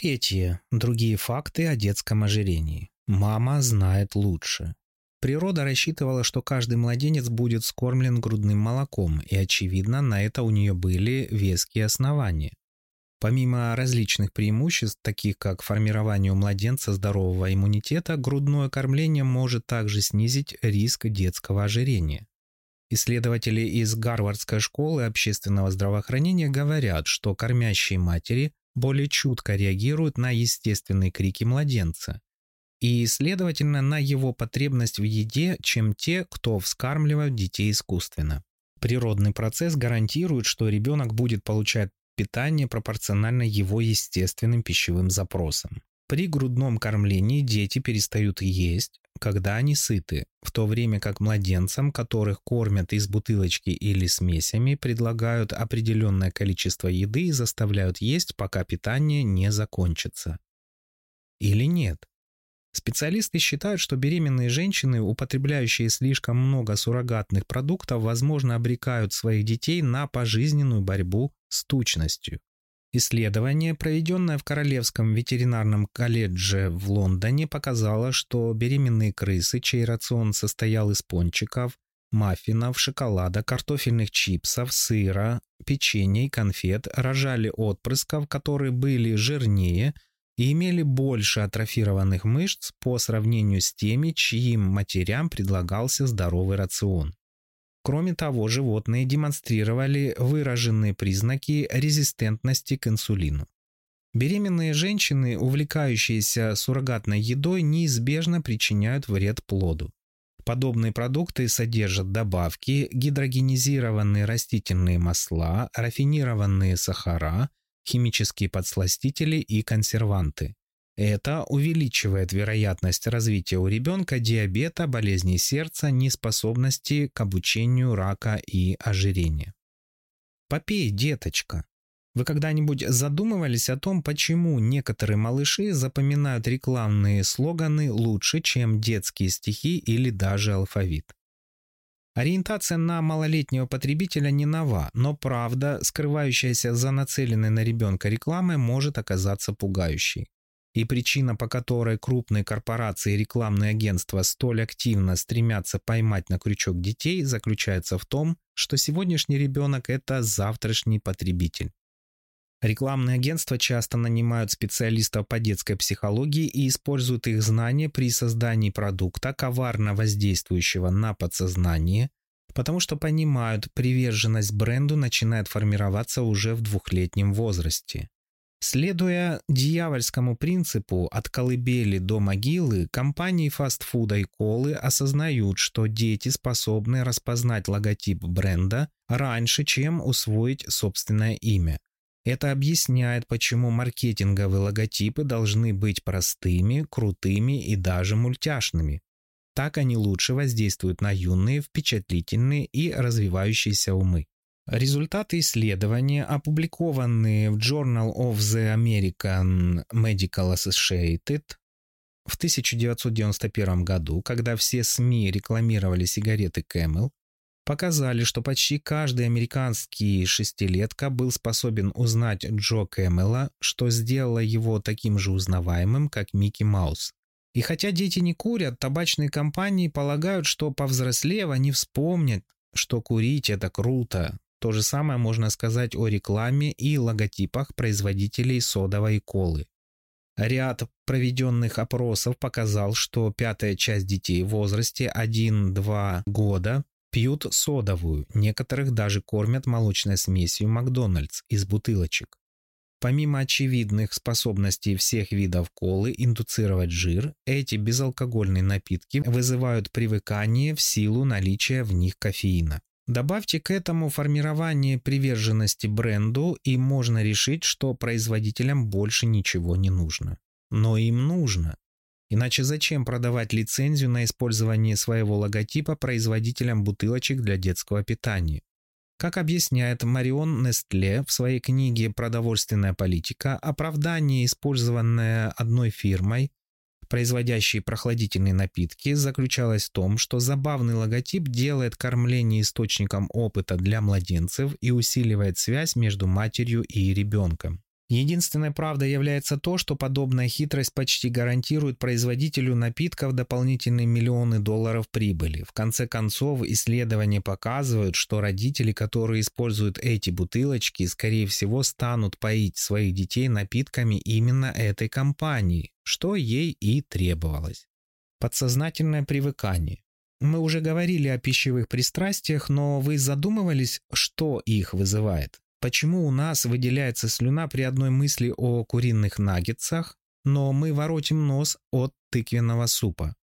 Третье. Другие факты о детском ожирении. Мама знает лучше. Природа рассчитывала, что каждый младенец будет скормлен грудным молоком, и, очевидно, на это у нее были веские основания. Помимо различных преимуществ, таких как формирование у младенца здорового иммунитета, грудное кормление может также снизить риск детского ожирения. Исследователи из Гарвардской школы общественного здравоохранения говорят, что кормящие матери более чутко реагируют на естественные крики младенца и, следовательно, на его потребность в еде, чем те, кто вскармливают детей искусственно. Природный процесс гарантирует, что ребенок будет получать питание пропорционально его естественным пищевым запросам. При грудном кормлении дети перестают есть, когда они сыты, в то время как младенцам, которых кормят из бутылочки или смесями, предлагают определенное количество еды и заставляют есть, пока питание не закончится. Или нет? Специалисты считают, что беременные женщины, употребляющие слишком много суррогатных продуктов, возможно, обрекают своих детей на пожизненную борьбу с тучностью. Исследование, проведенное в Королевском ветеринарном колледже в Лондоне, показало, что беременные крысы, чей рацион состоял из пончиков, маффинов, шоколада, картофельных чипсов, сыра, печенья и конфет, рожали отпрысков, которые были жирнее и имели больше атрофированных мышц по сравнению с теми, чьим матерям предлагался здоровый рацион. Кроме того, животные демонстрировали выраженные признаки резистентности к инсулину. Беременные женщины, увлекающиеся суррогатной едой, неизбежно причиняют вред плоду. Подобные продукты содержат добавки, гидрогенизированные растительные масла, рафинированные сахара, химические подсластители и консерванты. Это увеличивает вероятность развития у ребенка диабета, болезней сердца, неспособности к обучению рака и ожирения. Попей, деточка. Вы когда-нибудь задумывались о том, почему некоторые малыши запоминают рекламные слоганы лучше, чем детские стихи или даже алфавит? Ориентация на малолетнего потребителя не нова, но правда, скрывающаяся за нацеленной на ребенка рекламой, может оказаться пугающей. И причина, по которой крупные корпорации и рекламные агентства столь активно стремятся поймать на крючок детей, заключается в том, что сегодняшний ребенок – это завтрашний потребитель. Рекламные агентства часто нанимают специалистов по детской психологии и используют их знания при создании продукта, коварно воздействующего на подсознание, потому что понимают, приверженность бренду начинает формироваться уже в двухлетнем возрасте. Следуя дьявольскому принципу от колыбели до могилы, компании фастфуда и колы осознают, что дети способны распознать логотип бренда раньше, чем усвоить собственное имя. Это объясняет, почему маркетинговые логотипы должны быть простыми, крутыми и даже мультяшными. Так они лучше воздействуют на юные, впечатлительные и развивающиеся умы. Результаты исследования, опубликованные в Journal of the American Medical Associated в 1991 году, когда все СМИ рекламировали сигареты Camel, показали, что почти каждый американский шестилетка был способен узнать Джо Кэмела, что сделало его таким же узнаваемым, как Микки Маус. И хотя дети не курят, табачные компании полагают, что повзрослев они вспомнят, что курить это круто, то же самое можно сказать о рекламе и логотипах производителей содовой колы. Ряд проведенных опросов показал, что пятая часть детей в возрасте 1-2 года пьют содовую, некоторых даже кормят молочной смесью Макдональдс из бутылочек. Помимо очевидных способностей всех видов колы индуцировать жир, эти безалкогольные напитки вызывают привыкание в силу наличия в них кофеина. Добавьте к этому формирование приверженности бренду, и можно решить, что производителям больше ничего не нужно. Но им нужно. Иначе зачем продавать лицензию на использование своего логотипа производителям бутылочек для детского питания? Как объясняет Марион Нестле в своей книге «Продовольственная политика», оправдание, использованное одной фирмой, производящие прохладительные напитки, заключалась в том, что забавный логотип делает кормление источником опыта для младенцев и усиливает связь между матерью и ребенком. Единственной правдой является то, что подобная хитрость почти гарантирует производителю напитков дополнительные миллионы долларов прибыли. В конце концов, исследования показывают, что родители, которые используют эти бутылочки, скорее всего, станут поить своих детей напитками именно этой компании что ей и требовалось. Подсознательное привыкание. Мы уже говорили о пищевых пристрастиях, но вы задумывались, что их вызывает? Почему у нас выделяется слюна при одной мысли о куриных наггетсах, но мы воротим нос от тыквенного супа?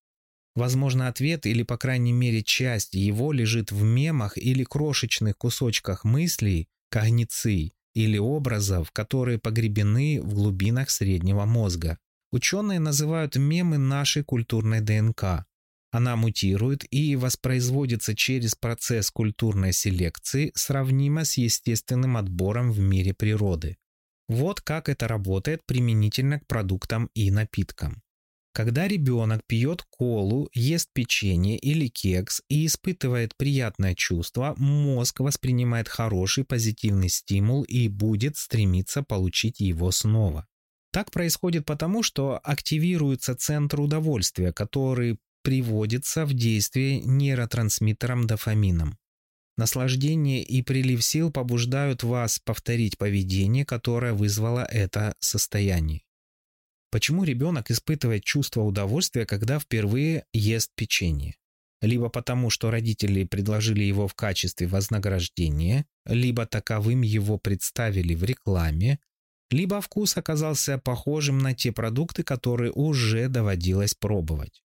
Возможно, ответ или, по крайней мере, часть его лежит в мемах или крошечных кусочках мыслей, когниций или образов, которые погребены в глубинах среднего мозга. Ученые называют мемы нашей культурной ДНК. Она мутирует и воспроизводится через процесс культурной селекции, сравнимо с естественным отбором в мире природы. Вот как это работает применительно к продуктам и напиткам. Когда ребенок пьет колу, ест печенье или кекс и испытывает приятное чувство, мозг воспринимает хороший позитивный стимул и будет стремиться получить его снова. Так происходит потому, что активируется центр удовольствия, который приводится в действие нейротрансмиттером дофамином. Наслаждение и прилив сил побуждают вас повторить поведение, которое вызвало это состояние. Почему ребенок испытывает чувство удовольствия, когда впервые ест печенье? Либо потому, что родители предложили его в качестве вознаграждения, либо таковым его представили в рекламе, либо вкус оказался похожим на те продукты, которые уже доводилось пробовать.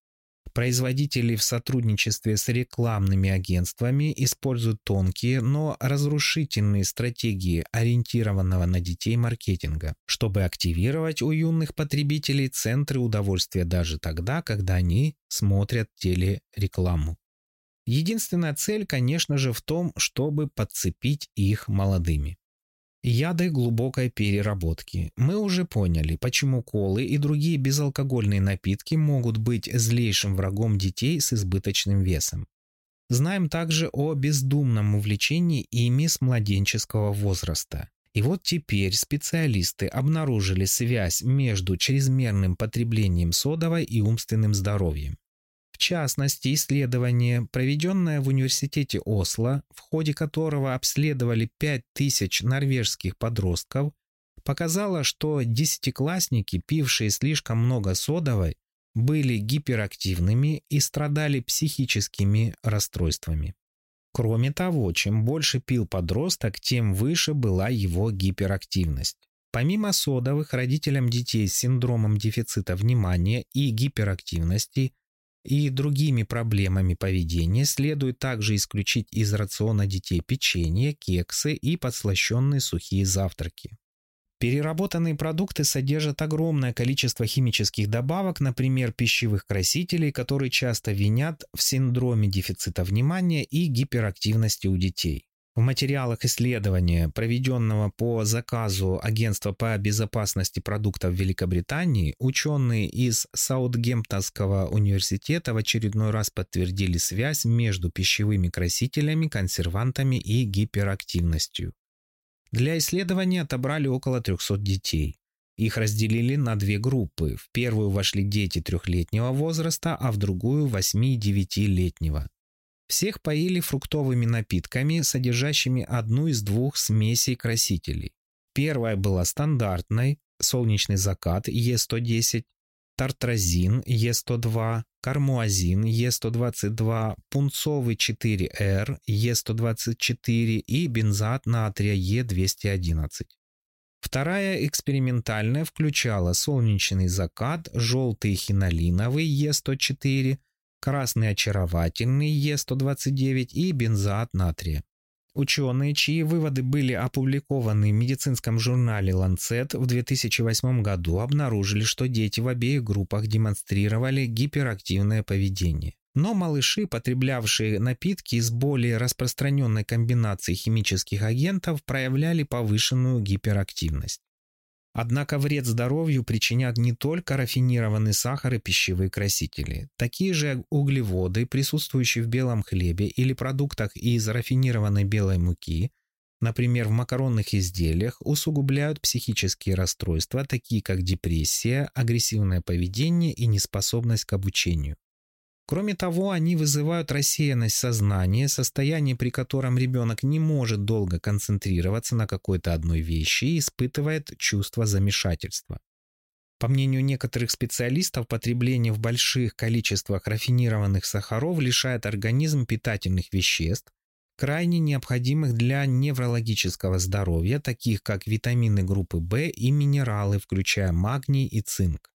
Производители в сотрудничестве с рекламными агентствами используют тонкие, но разрушительные стратегии ориентированного на детей маркетинга, чтобы активировать у юных потребителей центры удовольствия даже тогда, когда они смотрят телерекламу. Единственная цель, конечно же, в том, чтобы подцепить их молодыми. Яды глубокой переработки. Мы уже поняли, почему колы и другие безалкогольные напитки могут быть злейшим врагом детей с избыточным весом. Знаем также о бездумном увлечении ими с младенческого возраста. И вот теперь специалисты обнаружили связь между чрезмерным потреблением содовой и умственным здоровьем частности, исследование, проведенное в Университете Осло, в ходе которого обследовали 5000 норвежских подростков, показало, что десятиклассники, пившие слишком много содовой, были гиперактивными и страдали психическими расстройствами. Кроме того, чем больше пил подросток, тем выше была его гиперактивность. Помимо содовых, родителям детей с синдромом дефицита внимания и гиперактивности и другими проблемами поведения следует также исключить из рациона детей печенье, кексы и подслащенные сухие завтраки. Переработанные продукты содержат огромное количество химических добавок, например, пищевых красителей, которые часто винят в синдроме дефицита внимания и гиперактивности у детей. В материалах исследования, проведенного по заказу Агентства по безопасности продуктов Великобритании, ученые из Саутгемптонского университета в очередной раз подтвердили связь между пищевыми красителями, консервантами и гиперактивностью. Для исследования отобрали около 300 детей. Их разделили на две группы. В первую вошли дети трехлетнего возраста, а в другую – 8-9-летнего. Всех поили фруктовыми напитками, содержащими одну из двух смесей красителей. Первая была стандартной, солнечный закат Е110, тартразин Е102, кармуазин Е122, пунцовый 4Р Е124 и бензат натрия Е211. Вторая экспериментальная включала солнечный закат, желтый хинолиновый Е104, красный очаровательный Е129 и бензоат натрия. Ученые, чьи выводы были опубликованы в медицинском журнале Lancet в 2008 году, обнаружили, что дети в обеих группах демонстрировали гиперактивное поведение. Но малыши, потреблявшие напитки из более распространенной комбинации химических агентов, проявляли повышенную гиперактивность. Однако вред здоровью причинят не только рафинированный сахар и пищевые красители. Такие же углеводы, присутствующие в белом хлебе или продуктах из рафинированной белой муки, например, в макаронных изделиях, усугубляют психические расстройства, такие как депрессия, агрессивное поведение и неспособность к обучению. Кроме того, они вызывают рассеянность сознания, состояние, при котором ребенок не может долго концентрироваться на какой-то одной вещи и испытывает чувство замешательства. По мнению некоторых специалистов, потребление в больших количествах рафинированных сахаров лишает организм питательных веществ, крайне необходимых для неврологического здоровья, таких как витамины группы В и минералы, включая магний и цинк.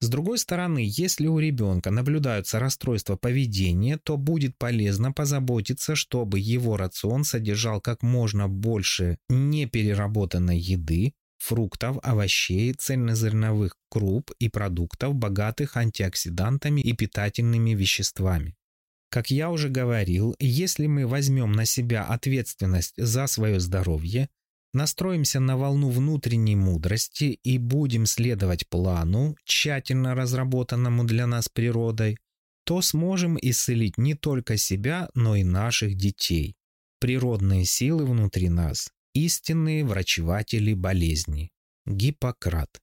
С другой стороны, если у ребенка наблюдаются расстройства поведения, то будет полезно позаботиться, чтобы его рацион содержал как можно больше непереработанной еды, фруктов, овощей, цельнозерновых круп и продуктов, богатых антиоксидантами и питательными веществами. Как я уже говорил, если мы возьмем на себя ответственность за свое здоровье, Настроимся на волну внутренней мудрости и будем следовать плану, тщательно разработанному для нас природой, то сможем исцелить не только себя, но и наших детей. Природные силы внутри нас – истинные врачеватели болезни. Гиппократ.